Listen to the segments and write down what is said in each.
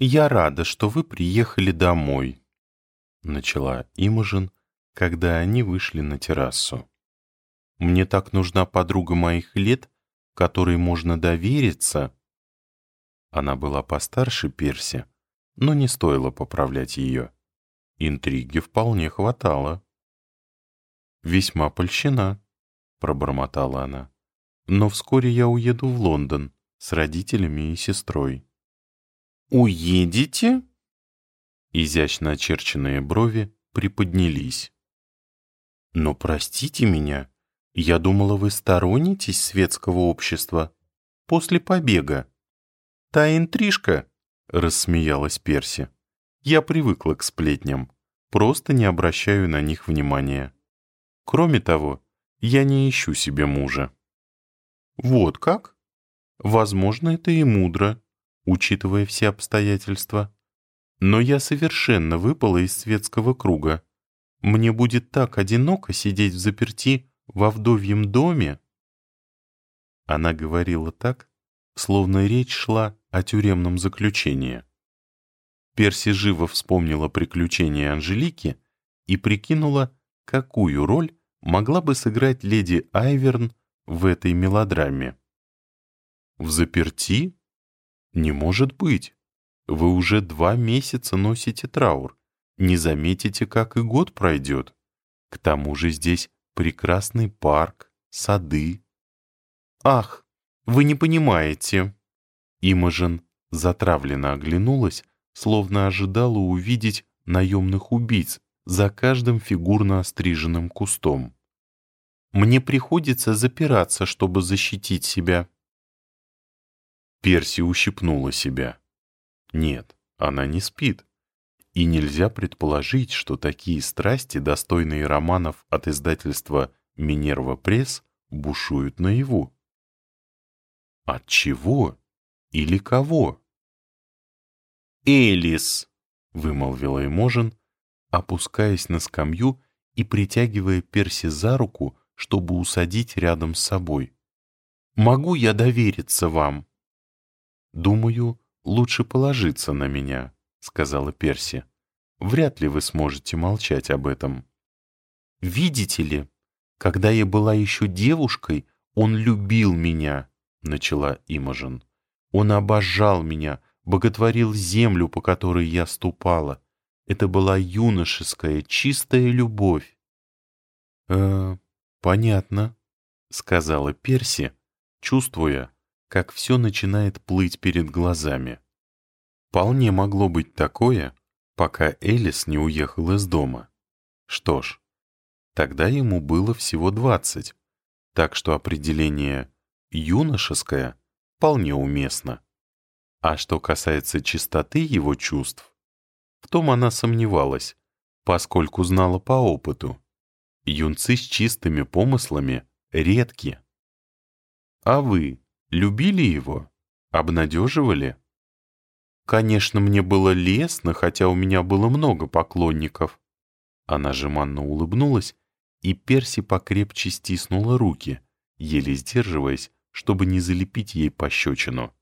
«Я рада, что вы приехали домой», — начала Имажин, когда они вышли на террасу. «Мне так нужна подруга моих лет, которой можно довериться». Она была постарше Перси, но не стоило поправлять ее. Интриги вполне хватало. «Весьма польщена», — пробормотала она. «Но вскоре я уеду в Лондон с родителями и сестрой». «Уедете?» Изящно очерченные брови приподнялись. «Но простите меня, я думала, вы сторонитесь светского общества после побега». «Та интрижка», — рассмеялась Перси. «Я привыкла к сплетням, просто не обращаю на них внимания. Кроме того, я не ищу себе мужа». «Вот как? Возможно, это и мудро», учитывая все обстоятельства. Но я совершенно выпала из светского круга. Мне будет так одиноко сидеть в заперти во вдовьем доме. Она говорила так, словно речь шла о тюремном заключении. Перси живо вспомнила приключения Анжелики и прикинула, какую роль могла бы сыграть леди Айверн в этой мелодраме. В заперти «Не может быть! Вы уже два месяца носите траур. Не заметите, как и год пройдет. К тому же здесь прекрасный парк, сады». «Ах, вы не понимаете!» Имажен затравленно оглянулась, словно ожидала увидеть наемных убийц за каждым фигурно остриженным кустом. «Мне приходится запираться, чтобы защитить себя». Перси ущипнула себя. Нет, она не спит. И нельзя предположить, что такие страсти, достойные романов от издательства «Минерва Пресс», бушуют наяву. От чего? Или кого? «Элис!» — вымолвила Эможин, опускаясь на скамью и притягивая Перси за руку, чтобы усадить рядом с собой. «Могу я довериться вам?» «Думаю, лучше положиться на меня», — сказала Перси. «Вряд ли вы сможете молчать об этом». «Видите ли, когда я была еще девушкой, он любил меня», — начала Имажен. «Он обожал меня, боготворил землю, по которой я ступала. Это была юношеская, чистая любовь». «Э, понятно», — сказала Перси, чувствуя, как все начинает плыть перед глазами. Вполне могло быть такое, пока Элис не уехал из дома. Что ж, тогда ему было всего двадцать, так что определение «юношеское» вполне уместно. А что касается чистоты его чувств, в том она сомневалась, поскольку знала по опыту. Юнцы с чистыми помыслами редки. А вы Любили его? Обнадеживали? Конечно, мне было лестно, хотя у меня было много поклонников. Она жеманно улыбнулась, и Перси покрепче стиснула руки, еле сдерживаясь, чтобы не залепить ей пощечину.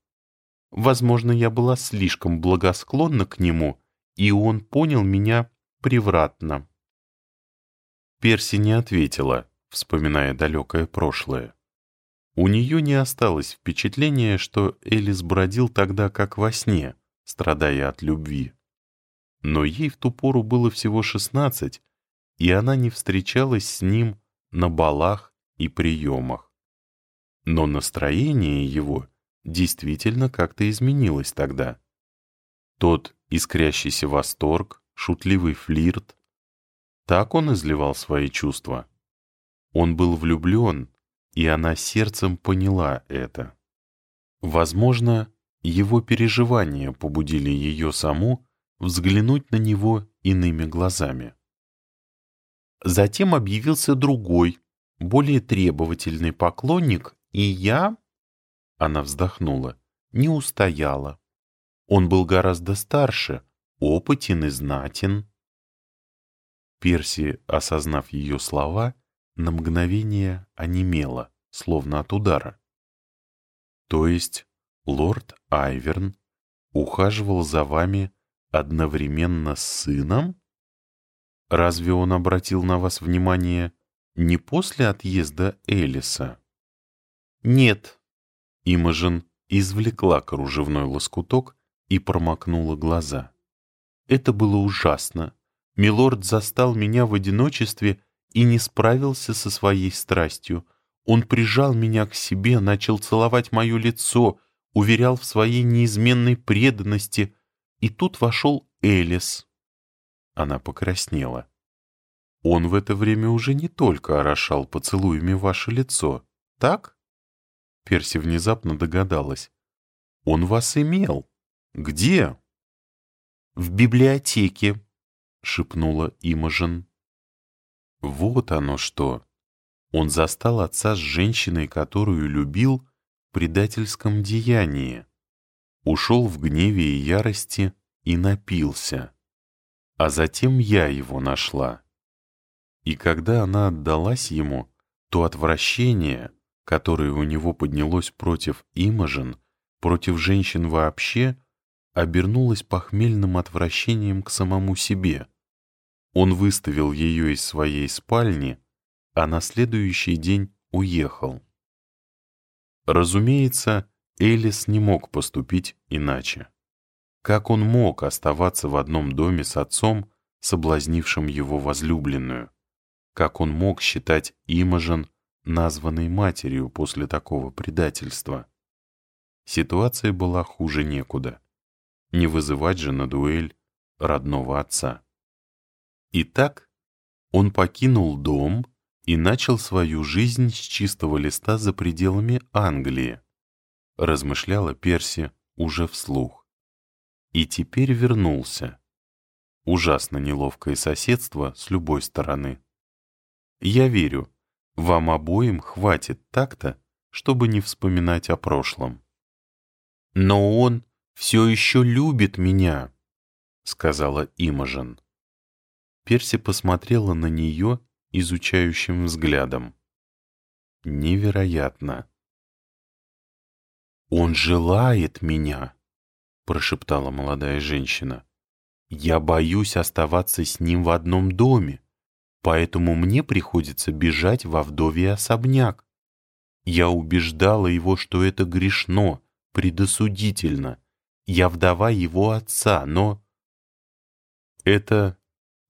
Возможно, я была слишком благосклонна к нему, и он понял меня превратно. Перси не ответила, вспоминая далекое прошлое. У нее не осталось впечатления, что Элис бродил тогда как во сне, страдая от любви. Но ей в ту пору было всего шестнадцать, и она не встречалась с ним на балах и приемах. Но настроение его действительно как-то изменилось тогда. Тот искрящийся восторг, шутливый флирт. Так он изливал свои чувства. Он был влюблен, и она сердцем поняла это. Возможно, его переживания побудили ее саму взглянуть на него иными глазами. Затем объявился другой, более требовательный поклонник, и я... Она вздохнула. Не устояла. Он был гораздо старше, опытен и знатен. Перси, осознав ее слова, на мгновение онемела, словно от удара. То есть лорд Айверн ухаживал за вами одновременно с сыном? Разве он обратил на вас внимание не после отъезда Элиса? Нет. Имажен извлекла кружевной лоскуток и промокнула глаза. Это было ужасно. Милорд застал меня в одиночестве и не справился со своей страстью. Он прижал меня к себе, начал целовать мое лицо, уверял в своей неизменной преданности, и тут вошел Элис. Она покраснела. Он в это время уже не только орошал поцелуями ваше лицо, так? Перси внезапно догадалась. Он вас имел. Где? В библиотеке, шепнула Имажен. Вот оно что. Он застал отца с женщиной, которую любил, в предательском деянии. Ушел в гневе и ярости и напился. А затем я его нашла. И когда она отдалась ему, то отвращение, которое у него поднялось против Имажен, против женщин вообще, обернулось похмельным отвращением к самому себе. Он выставил ее из своей спальни, а на следующий день уехал. Разумеется, Элис не мог поступить иначе. Как он мог оставаться в одном доме с отцом, соблазнившим его возлюбленную? Как он мог считать Имажен названной матерью после такого предательства? Ситуация была хуже некуда. Не вызывать же на дуэль родного отца. Итак, он покинул дом и начал свою жизнь с чистого листа за пределами Англии, размышляла Перси уже вслух. И теперь вернулся. Ужасно неловкое соседство с любой стороны. Я верю, вам обоим хватит так-то, чтобы не вспоминать о прошлом. Но он все еще любит меня, сказала Имажен. Перси посмотрела на нее изучающим взглядом. Невероятно. «Он желает меня», — прошептала молодая женщина. «Я боюсь оставаться с ним в одном доме, поэтому мне приходится бежать во вдове особняк. Я убеждала его, что это грешно, предосудительно. Я вдова его отца, но...» «Это —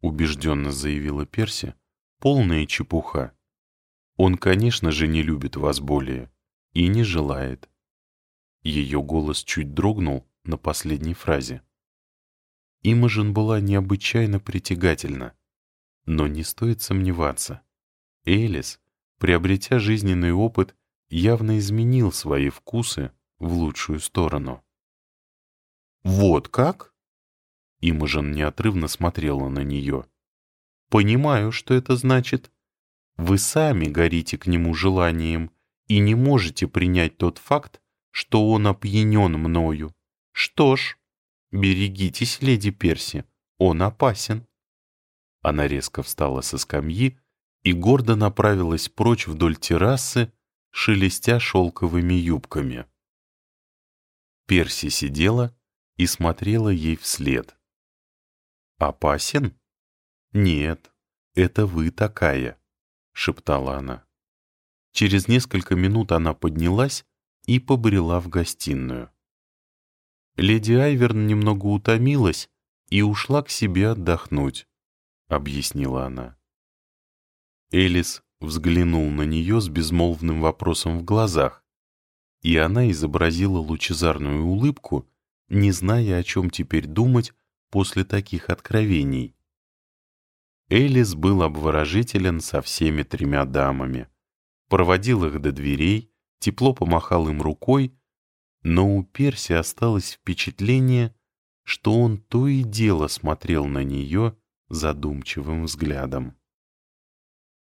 убежденно заявила Перси, — полная чепуха. Он, конечно же, не любит вас более и не желает. Ее голос чуть дрогнул на последней фразе. Имажен была необычайно притягательна, но не стоит сомневаться. Элис, приобретя жизненный опыт, явно изменил свои вкусы в лучшую сторону. «Вот как?» Имажен неотрывно смотрела на нее. «Понимаю, что это значит. Вы сами горите к нему желанием и не можете принять тот факт, что он опьянен мною. Что ж, берегитесь, леди Перси, он опасен». Она резко встала со скамьи и гордо направилась прочь вдоль террасы, шелестя шелковыми юбками. Перси сидела и смотрела ей вслед. «Опасен?» «Нет, это вы такая», — шептала она. Через несколько минут она поднялась и побрела в гостиную. Леди Айверн немного утомилась и ушла к себе отдохнуть, — объяснила она. Элис взглянул на нее с безмолвным вопросом в глазах, и она изобразила лучезарную улыбку, не зная, о чем теперь думать после таких откровений. Элис был обворожителен со всеми тремя дамами, проводил их до дверей, тепло помахал им рукой, но у Перси осталось впечатление, что он то и дело смотрел на нее задумчивым взглядом.